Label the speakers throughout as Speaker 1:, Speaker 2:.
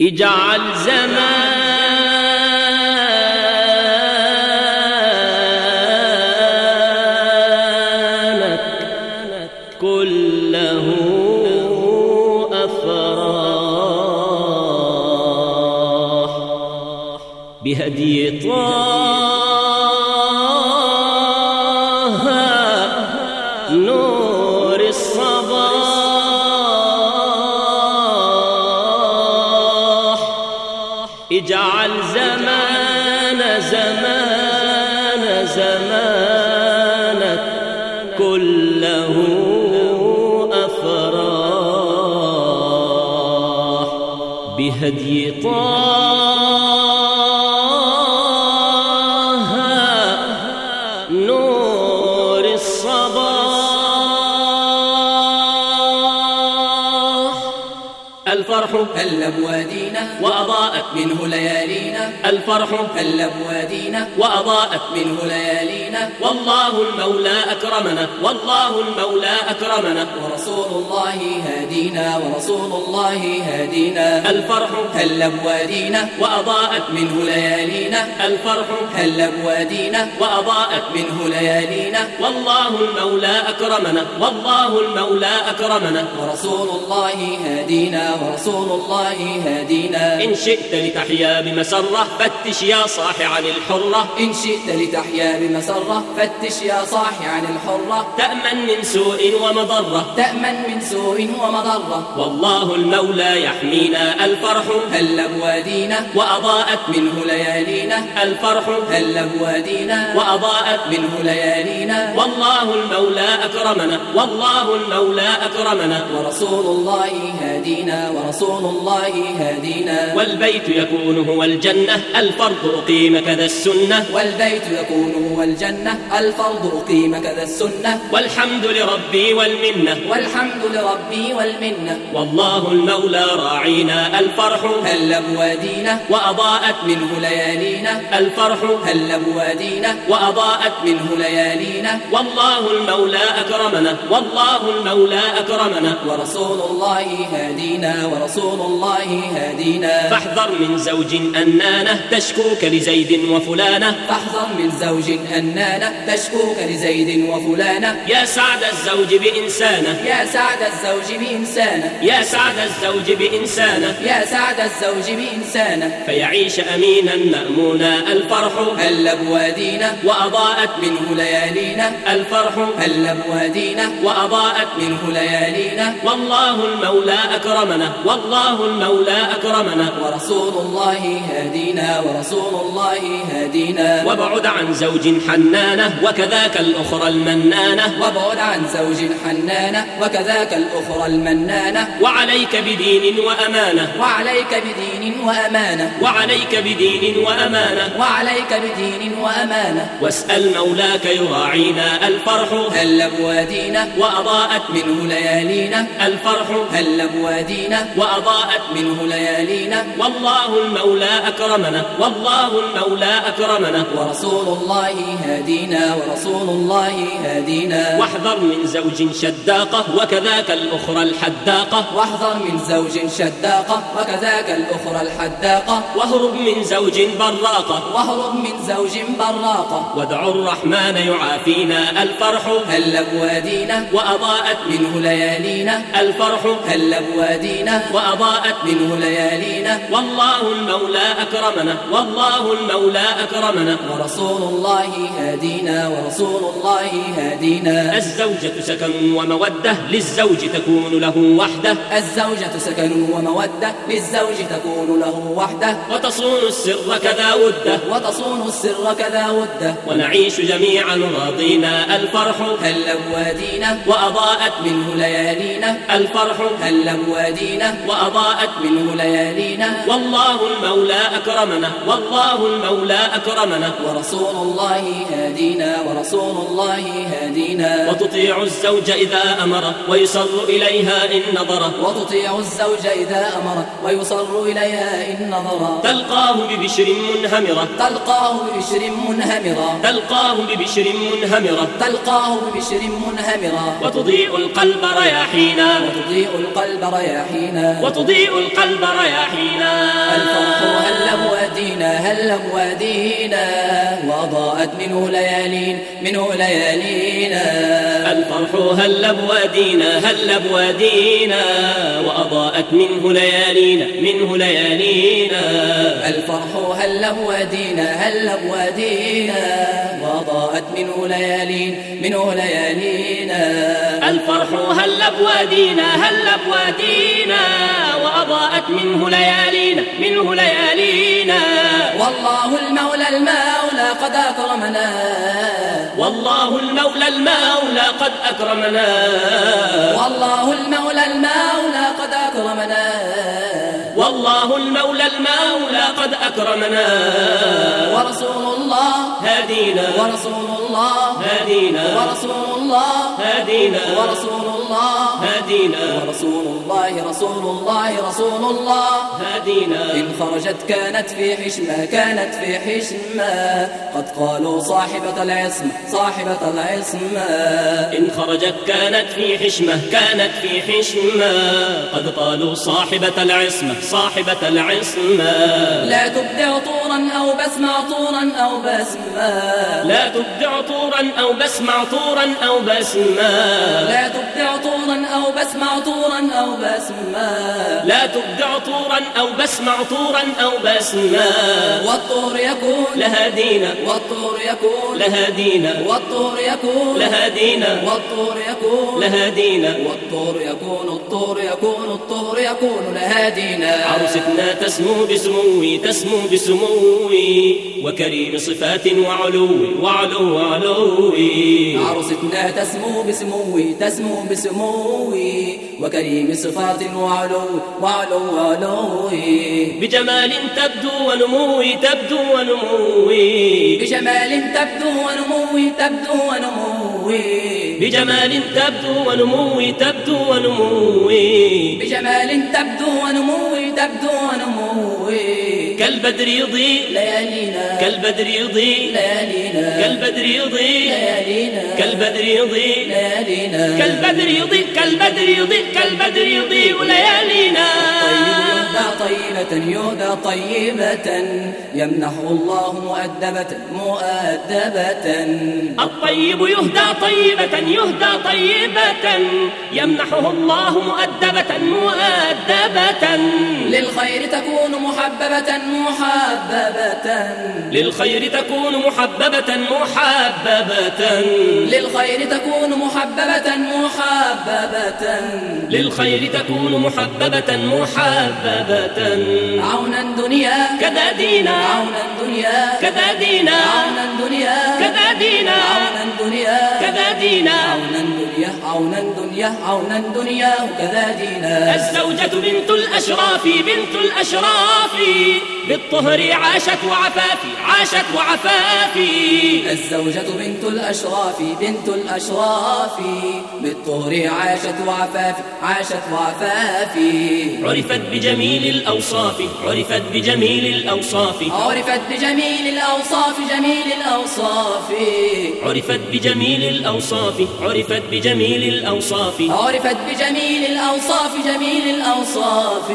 Speaker 1: اجعل زمانك بهدي طه.
Speaker 2: هل بوادينا
Speaker 1: وأضاءت
Speaker 2: منه ليالينا.
Speaker 1: الفرح
Speaker 2: هل بوادينا
Speaker 1: وأضاءت
Speaker 2: منه ليالينا.
Speaker 1: والله المولى أكرمنا والله المولى أكرمنا.
Speaker 2: ورسول الله هادينا ورسول الله هادينا.
Speaker 1: الفرح
Speaker 2: هل بوادينا
Speaker 1: وأضاءت
Speaker 2: منه ليالينا.
Speaker 1: الفرح
Speaker 2: هل بوادينا
Speaker 1: وأضاءت
Speaker 2: منه ليالينا.
Speaker 1: والله المولى أكرمنا والله المولى أكرمنا.
Speaker 2: ورسول الله هادينا ورسول الله هادينا
Speaker 1: إن شئت لتحيا بمسرة فتش يا صاح عن الحرة.
Speaker 2: إن شئت لتحيا بمسرة فتش يا صاحي عن الحرة.
Speaker 1: تأمن من سوء ومضرة.
Speaker 2: تأمن من سوء ومضرة.
Speaker 1: والله المولى يحمينا الفرح.
Speaker 2: هل بوادينا
Speaker 1: وأضاءت
Speaker 2: منه ليالينا
Speaker 1: الفرح.
Speaker 2: هل بوادينا
Speaker 1: وأضاءت
Speaker 2: منه ليالينا
Speaker 1: والله المولى أكرمنا. والله المولى أكرمنا.
Speaker 2: ورسول الله هادينا ورسول الله هادينا
Speaker 1: والبيت يكون هو الجنة الفرض أقيم كذا السنة.
Speaker 2: والبيت يكون هو الجنة الفرض أقيم كذا السنة.
Speaker 1: والحمد لربي والمنة.
Speaker 2: والحمد لربي والمنة.
Speaker 1: والله المولى راعينا الفرح.
Speaker 2: هل بوادينا
Speaker 1: وأضاءت
Speaker 2: منه ليالينا.
Speaker 1: الفرح.
Speaker 2: هل بوادينا
Speaker 1: وأضاءت
Speaker 2: منه ليالينا.
Speaker 1: والله المولى أكرمنا. والله المولى أكرمنا.
Speaker 2: ورسول الله هادينا ورسول الله هادينا
Speaker 1: فاحذر من زوج أنانة تشكوك لزيد وفلانة.
Speaker 2: فاحذر من زوج أنانة تشكوك لزيد وفلانة.
Speaker 1: يا سعد الزوج بإنسانة.
Speaker 2: يا سعد الزوج بإنسانة.
Speaker 1: يا سعد الزوج بإنسانة.
Speaker 2: يا سعد الزوج بإنسانة.
Speaker 1: فيعيش أمينا مأمونا الفرح.
Speaker 2: هل بوادينا
Speaker 1: وأضاءت
Speaker 2: منه ليالينا.
Speaker 1: الفرح.
Speaker 2: هل بوادينا
Speaker 1: وأضاءت
Speaker 2: منه ليالينا.
Speaker 1: والله المولى أكرمنا. والله المولى أكرمنا.
Speaker 2: ورسول الله هادينا ورسول الله هادينا.
Speaker 1: وابعد عن زوج حنانة وكذاك الأخرى المنانة.
Speaker 2: وابعد عن زوج حنانة وكذاك الأخرى المنانة.
Speaker 1: وعليك بدين وأمانة.
Speaker 2: وعليك بدين وأمانة.
Speaker 1: وعليك بدين وأمانة.
Speaker 2: وعليك بدين وأمانة.
Speaker 1: واسأل مولاك يراعينا. الفرح
Speaker 2: هل بوادينا
Speaker 1: وأضاءت
Speaker 2: منه ليالينا.
Speaker 1: الفرح
Speaker 2: هل بوادينا
Speaker 1: وأضاءت
Speaker 2: منه ليالينا.
Speaker 1: والله المولى أكرمنا. والله المولى أكرمنا.
Speaker 2: ورسول الله هادينا. ورسول الله هادينا.
Speaker 1: واحذر من زوج شداقة وكذاك الأخرى الحداقة
Speaker 2: واحذر من زوج شداقة وكذاك الأخرى الحداقة
Speaker 1: واهرب من زوج براقة
Speaker 2: واهرب من زوج براقة
Speaker 1: وادعوا الرحمن يعافينا. الفرح
Speaker 2: هل بوادينا
Speaker 1: وأضاءت
Speaker 2: منه ليالينا.
Speaker 1: الفرح
Speaker 2: هل بوادينا
Speaker 1: وأضاءت
Speaker 2: منه ليالينا.
Speaker 1: والله المولى أكرمنا. والله المولى أكرمنا.
Speaker 2: ورسول الله هادينا. ورسول الله هادينا.
Speaker 1: الزوجة سكن ومودة. للزوج تكون له وحدة.
Speaker 2: الزوجة سكن ومودة. للزوج تكون له وحدة.
Speaker 1: وتصون السر كذا ودة.
Speaker 2: وتصون السر كذا ودة.
Speaker 1: ونعيش جميعا راضينا. الفرح.
Speaker 2: هل بوادينا
Speaker 1: وأضاءت
Speaker 2: منه ليالينا.
Speaker 1: الفرح.
Speaker 2: هل بوادينا
Speaker 1: وأضاءت
Speaker 2: منه ليالينا.
Speaker 1: والله المولى أكرمنا. والله المولى أكرمنا.
Speaker 2: ورسول الله هادينا. ورسول الله هادينا.
Speaker 1: وتطيع الزوج إذا أمر ويصر إليها إن نظر.
Speaker 2: وتطيع الزوج إذا أمر ويصر إليها إن نظر.
Speaker 1: تلقاه ببشر منهمرة.
Speaker 2: تلقاه ببشر منهمرا
Speaker 1: تلقاه ببشر منهمرة.
Speaker 2: تلقاه ببشر منهمرا
Speaker 1: وتضيء القلب رياحينا.
Speaker 2: وتضيء القلب رياحينا.
Speaker 1: وتضيء القلب رياحينا.
Speaker 2: الفرح هل بوادينا هل وضاءت منه ليالين منه ليالينا.
Speaker 1: الفرح هل بوادينا هل بوادينا وأضاءت منه ليالينا منه ليالينا.
Speaker 2: الفرح هل بوادينا هل بوادينا وضاءت منه ليالين منه ليالينا.
Speaker 1: الفرح هل بوادينا هل بوادينا وأضاءت منه ليالينا منه ليالينا.
Speaker 2: والله المولى المولى قد أكرمنا.
Speaker 1: والله المولى المولى قد أكرمنا.
Speaker 2: والله المولى المولى قد أكرمنا.
Speaker 1: والله المولى المولى قد أكرمنا.
Speaker 2: ورسول الله
Speaker 1: هدينا
Speaker 2: ورسول الله
Speaker 1: هدينا
Speaker 2: ورسول الله
Speaker 1: هدينا
Speaker 2: ورسول الله.
Speaker 1: هدينا.
Speaker 2: ورسول الله رسول الله رسول الله.
Speaker 1: هدينا.
Speaker 2: إن خرجت كانت في حشمة كانت في حشمة. قد قالوا صاحبة العصمة صاحبة العصمة.
Speaker 1: إن خرجت كانت في حشمة كانت في حشمة. قد قالوا صاحبة العصمة صاحبة العصمة.
Speaker 2: لا تبدع طورا أو بسمع طورا أو بسمة.
Speaker 1: لا تبدع طورا أو بسمع طورا أو بسمة.
Speaker 2: لا تبدع طورا أو بسمع طورا أو بسمة
Speaker 1: لا تبدع طورا أو بسمع طورا أو بسمة
Speaker 2: والطور يكون
Speaker 1: لها دينا
Speaker 2: والطور يكون
Speaker 1: لها دينا
Speaker 2: والطور يكون
Speaker 1: لها دينا
Speaker 2: والطور يكون
Speaker 1: لها دينا
Speaker 2: والطور يكون الطور يكون الطور يكون لها دينا
Speaker 1: عروستنا تسمو بسموي تسمو بسموي وكريم صفات وعلوي وعلو وعلوي
Speaker 2: عروستنا تسمو بسموي تسمو بسموي وكريم صفات وعلو وعلو وعلوي
Speaker 1: بجمال تبدو ونموي تبدو ونموي.
Speaker 2: بجمال تبدو ونموي تبدو ونموي.
Speaker 1: بجمال تبدو ونموي تبدو ونموي.
Speaker 2: بجمال تبدو ونموي تبدو ونموي.
Speaker 1: كالبدر يضيء
Speaker 2: ليالينا.
Speaker 1: كالبدر يضيء
Speaker 2: ليالينا.
Speaker 1: كالبدر يضيء
Speaker 2: ليالينا.
Speaker 1: كالبدر يضيء
Speaker 2: ليالينا.
Speaker 1: كالبدر يضيء كالبدر يضيء كالبدر يضيء ليالينا
Speaker 2: طيب. يهدى طيبة يهدى طيبة. يمنحه الله مؤدبة مؤدبة.
Speaker 1: الطيب يهدى طيبة يهدى طيبة. يمنحه الله مؤدبة مؤدبة.
Speaker 2: للخير تكون محببة محببة.
Speaker 1: للخير تكون محببة محببة.
Speaker 2: للخير تكون محببة محببة.
Speaker 1: للخير تكون محببة محببة.
Speaker 2: عونا دنيا
Speaker 1: كذا دينا.
Speaker 2: عونا دنيا
Speaker 1: كذا دينا.
Speaker 2: عونا دنيا
Speaker 1: كذا دينا.
Speaker 2: عونا دنيا
Speaker 1: دينا.
Speaker 2: عونا دنيا عونا دنيا عونا دنيا وكذا دينا.
Speaker 1: الزوجة بنت الأشراف بنت الأشراف. بالطهر عاشت وعفافي عاشت وعفافي
Speaker 2: الزوجة بنت الأشراف بنت الأشراف. بالطهر عاشت وعفاف عاشت وعفافي
Speaker 1: عرفت بجميل الأوصاف عرفت بجميل الأوصاف.
Speaker 2: عرفت بجميل الأوصاف جميل الأوصاف.
Speaker 1: عرفت بجميل الأوصاف. عرفت بجميل الأوصاف.
Speaker 2: عرفت بجميل الأوصاف جميل الأوصاف.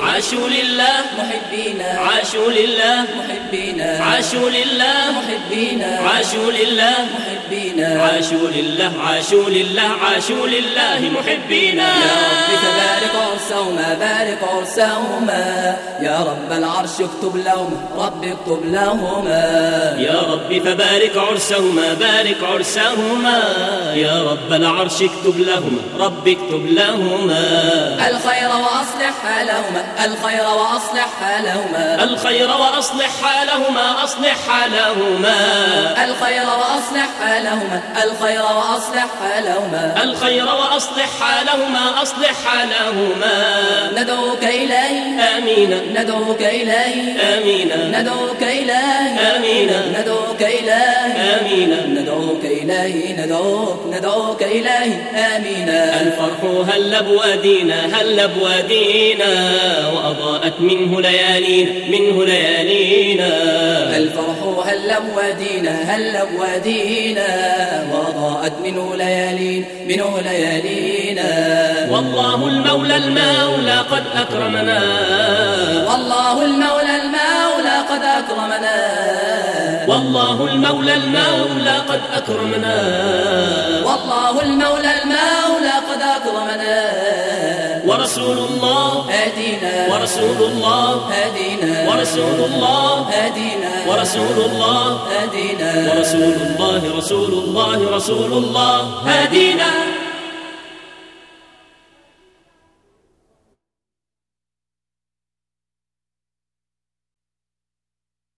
Speaker 1: عاشوا لله
Speaker 2: محبين.
Speaker 1: عاشوا لله.
Speaker 2: محبين.
Speaker 1: عاشوا لله.
Speaker 2: محبين.
Speaker 1: عاشوا لله.
Speaker 2: محبين.
Speaker 1: عاشوا لله عاشوا لله عاشوا لله. محبينا
Speaker 2: يا رب فبارك عرسهما بارك عرسهما يا رب العرش اكتب لهما رب اكتب لهما.
Speaker 1: يا رب فبارك عرسهما بارك عرسهما يا رب العرش اكتب لهما رب اكتب لهما.
Speaker 2: الخير وأصلح حالهما الخير وأصلح حالهما
Speaker 1: الخير وأصلح حالهما أصلح حالهما
Speaker 2: الخير وأصلح حالهما الخير وأصلح حالهما
Speaker 1: الخير وأصلح حالهما أصلح حالهما
Speaker 2: ندعوك إليه.
Speaker 1: آمين.
Speaker 2: ندعوك إليه.
Speaker 1: آمين.
Speaker 2: ندعوك إليه.
Speaker 1: آمين.
Speaker 2: ندعوك إليه.
Speaker 1: آمين.
Speaker 2: ندعوك إليه. ندعوك ندعوك إليه. آمين.
Speaker 1: الفرح هل بوادينا هل بوادينا ليالينا وأضاءت منه ليالينا منه ليالينا.
Speaker 2: الفرح هل ودينا هل ودينا وضاءت منه ليالين منه ليالينا.
Speaker 1: والله المولى المولى قد أكرمنا.
Speaker 2: والله المولى المولى قد أكرمنا.
Speaker 1: والله المولى المولى قد أكرمنا.
Speaker 2: والله المولى المولى قد أكرمنا.
Speaker 1: ورسول الله.
Speaker 2: هدينا.
Speaker 1: ورسول الله.
Speaker 2: هدينا.
Speaker 1: ورسول الله.
Speaker 2: هدينا.
Speaker 1: ورسول الله.
Speaker 2: هدينا.
Speaker 1: ورسول الله رسول الله رسول الله. هدينا.